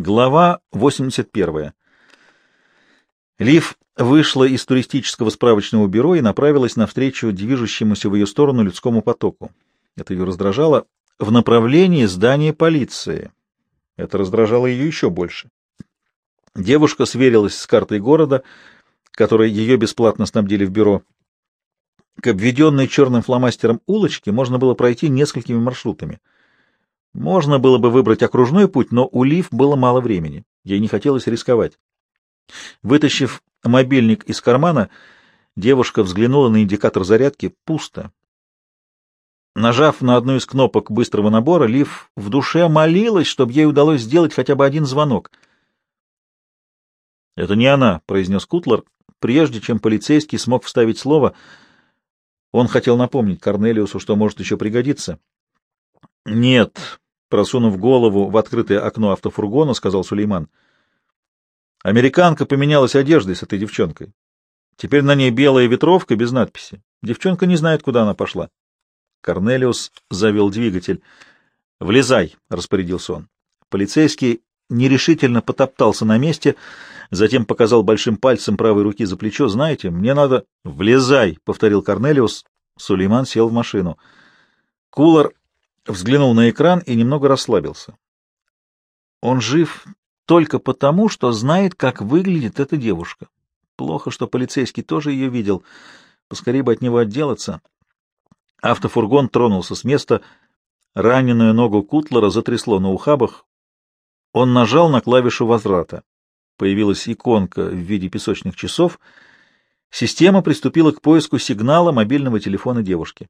Глава 81. Лив вышла из туристического справочного бюро и направилась навстречу движущемуся в ее сторону людскому потоку. Это ее раздражало в направлении здания полиции. Это раздражало ее еще больше. Девушка сверилась с картой города, которой ее бесплатно снабдили в бюро. К обведенной черным фломастером улочке можно было пройти несколькими маршрутами — можно было бы выбрать окружной путь, но у Лив было мало времени. Ей не хотелось рисковать. Вытащив мобильник из кармана, девушка взглянула на индикатор зарядки. Пусто. Нажав на одну из кнопок быстрого набора, Лив в душе молилась, чтобы ей удалось сделать хотя бы один звонок. «Это не она», — произнес Кутлер, прежде чем полицейский смог вставить слово. Он хотел напомнить Корнелиусу, что может еще пригодиться. «Нет», — просунув голову в открытое окно автофургона, сказал Сулейман. «Американка поменялась одеждой с этой девчонкой. Теперь на ней белая ветровка без надписи. Девчонка не знает, куда она пошла». Корнелиус завел двигатель. «Влезай», — распорядился он. Полицейский нерешительно потоптался на месте, затем показал большим пальцем правой руки за плечо. «Знаете, мне надо...» «Влезай», — повторил Корнелиус. Сулейман сел в машину. Кулар взглянул на экран и немного расслабился. Он жив только потому, что знает, как выглядит эта девушка. Плохо, что полицейский тоже ее видел. Поскорее бы от него отделаться. Автофургон тронулся с места. Раненую ногу Кутлера затрясло на ухабах. Он нажал на клавишу возврата. Появилась иконка в виде песочных часов. Система приступила к поиску сигнала мобильного телефона девушки.